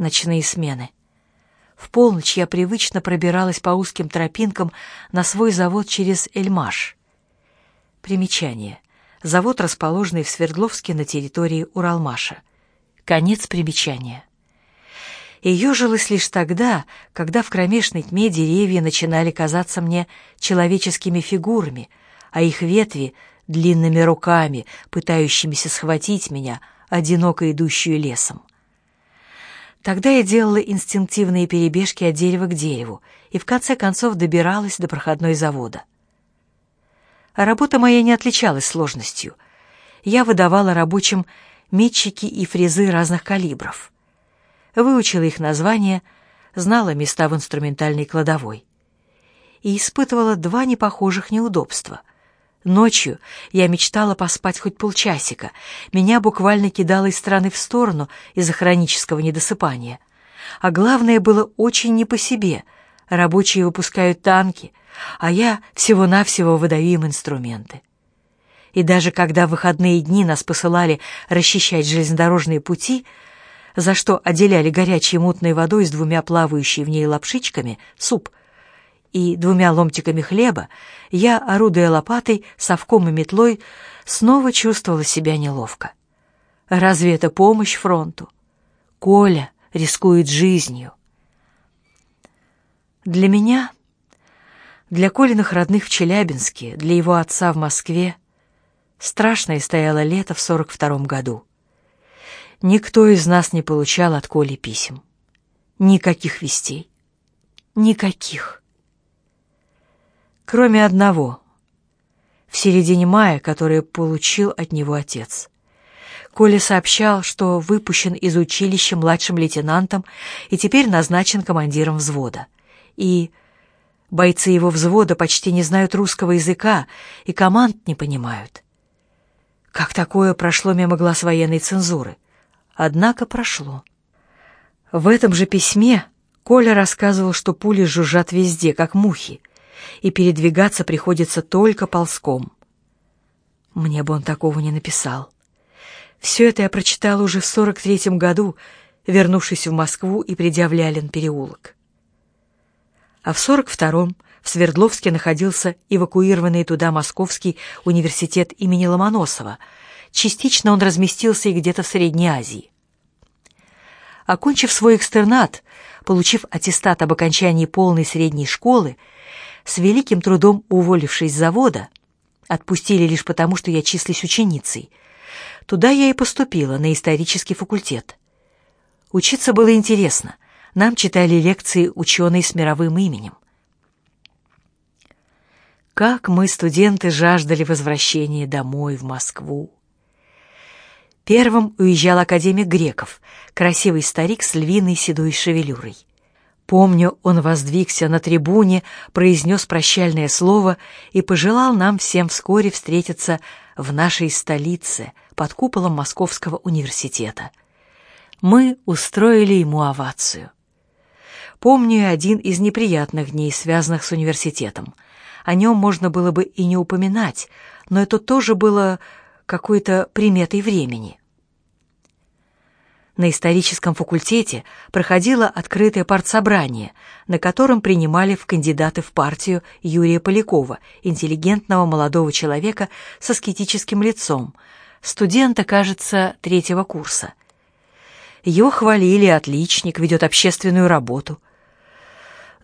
ночные смены. В полночь я привычно пробиралась по узким тропинкам на свой завод через Эльмаш. Примечание. Завод, расположенный в Свердловске на территории Уралмаша. Конец примечания. И ежилась лишь тогда, когда в кромешной тьме деревья начинали казаться мне человеческими фигурами, а их ветви — длинными руками, пытающимися схватить меня, одиноко идущую лесом. Тогда я делала инстинктивные перебежки от дерева к дереву и в конце концов добиралась до проходной завода. Работа моя не отличалась сложностью. Я выдавала рабочим метчики и фрезы разных калибров. Выучила их названия, знала места в инструментальной кладовой. И испытывала два непохожих неудобства. Ночью я мечтала поспать хоть полчасика. Меня буквально кидало из стороны в сторону из-за хронического недосыпания. А главное было очень не по себе. Рабочие выпускают танки, а я всего-навсего выдаю им инструменты. И даже когда в выходные дни нас посылали расчищать железнодорожные пути, за что отделяли горячей мутной водой с двумя плавающими в ней лапшичками суп — и двумя ломтиками хлеба, я, орудуя лопатой, совком и метлой, снова чувствовала себя неловко. Разве это помощь фронту? Коля рискует жизнью. Для меня, для Колиных родных в Челябинске, для его отца в Москве, страшное стояло лето в сорок втором году. Никто из нас не получал от Коли писем. Никаких вестей. Никаких кроме одного. В середине мая, которое получил от него отец. Коля сообщал, что выпущен из училища младшим лейтенантом и теперь назначен командиром взвода. И бойцы его взвода почти не знают русского языка и команд не понимают. Как такое прошло мимо глаз военной цензуры? Однако прошло. В этом же письме Коля рассказывал, что пули жужжат везде, как мухи, и передвигаться приходится только ползком. Мне бы он такого не написал. Все это я прочитала уже в сорок третьем году, вернувшись в Москву и придя в Лялин переулок. А в сорок втором в Свердловске находился эвакуированный туда Московский университет имени Ломоносова. Частично он разместился и где-то в Средней Азии. Окончив свой экстернат, получив аттестат об окончании полной средней школы, с великим трудом уволившись с завода, отпустили лишь потому, что я числюсь ученицей, туда я и поступила, на исторический факультет. Учиться было интересно. Нам читали лекции ученые с мировым именем. Как мы, студенты, жаждали возвращения домой, в Москву. Первым уезжал академик Греков, красивый старик с львиной седой шевелюрой. Помню, он воздвигся на трибуне, произнес прощальное слово и пожелал нам всем вскоре встретиться в нашей столице под куполом Московского университета. Мы устроили ему овацию. Помню один из неприятных дней, связанных с университетом. О нем можно было бы и не упоминать, но это тоже было какой-то приметой времени на историческом факультете проходило открытое партсобрание, на котором принимали в кандидаты в партию Юрия Полякова, интеллигентного молодого человека со скетическим лицом, студента, кажется, третьего курса. Его хвалили, отличник, ведет общественную работу.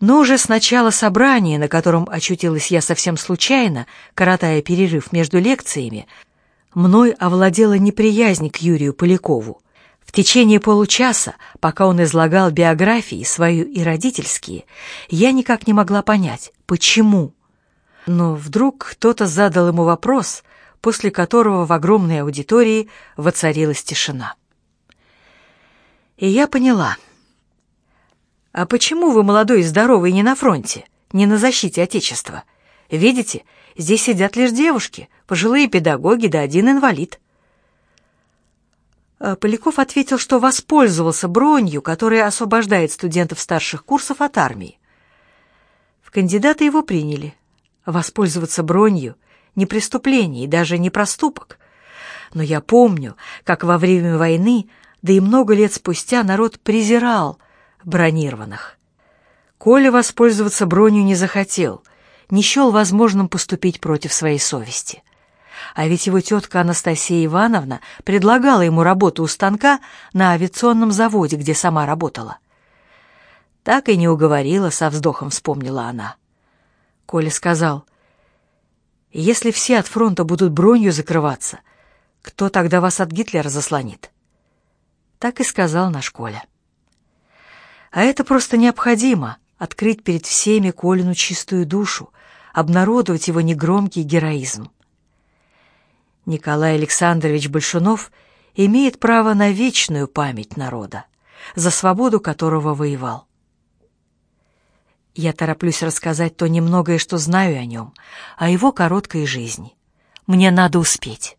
Но уже с начала собрания, на котором очутилась я совсем случайно, коротая перерыв между лекциями, мной овладела неприязнь к Юрию Полякову. В течение получаса, пока он излагал биографии свою и родительские, я никак не могла понять, почему. Но вдруг кто-то задал ему вопрос, после которого в огромной аудитории воцарилась тишина. И я поняла. «А почему вы, молодой и здоровый, не на фронте, не на защите Отечества? Видите, здесь сидят лишь девушки, пожилые педагоги да один инвалид». Э, Поляков ответил, что воспользовался бронью, которая освобождает студентов старших курсов от армии. В кандидаты его приняли. Воспользоваться бронью — не преступление и даже не проступок. Но я помню, как во время войны да и много лет спустя народ презирал бронированных. Коля воспользоваться бронью не захотел, не счел возможным поступить против своей совести. А ведь его тетка Анастасия Ивановна предлагала ему работу у станка на авиационном заводе, где сама работала. Так и не уговорила, со вздохом вспомнила она. Коля сказал, «Если все от фронта будут бронью закрываться, кто тогда вас от Гитлера заслонит?» Так и сказал наш Коля. А это просто необходимо — открыть перед всеми Колину чистую душу, обнародовать его негромкий героизм. Николай Александрович Большунов имеет право на вечную память народа, за свободу которого воевал. Я тороплюсь рассказать то немногое, что знаю о нем, о его короткой жизни. Мне надо успеть.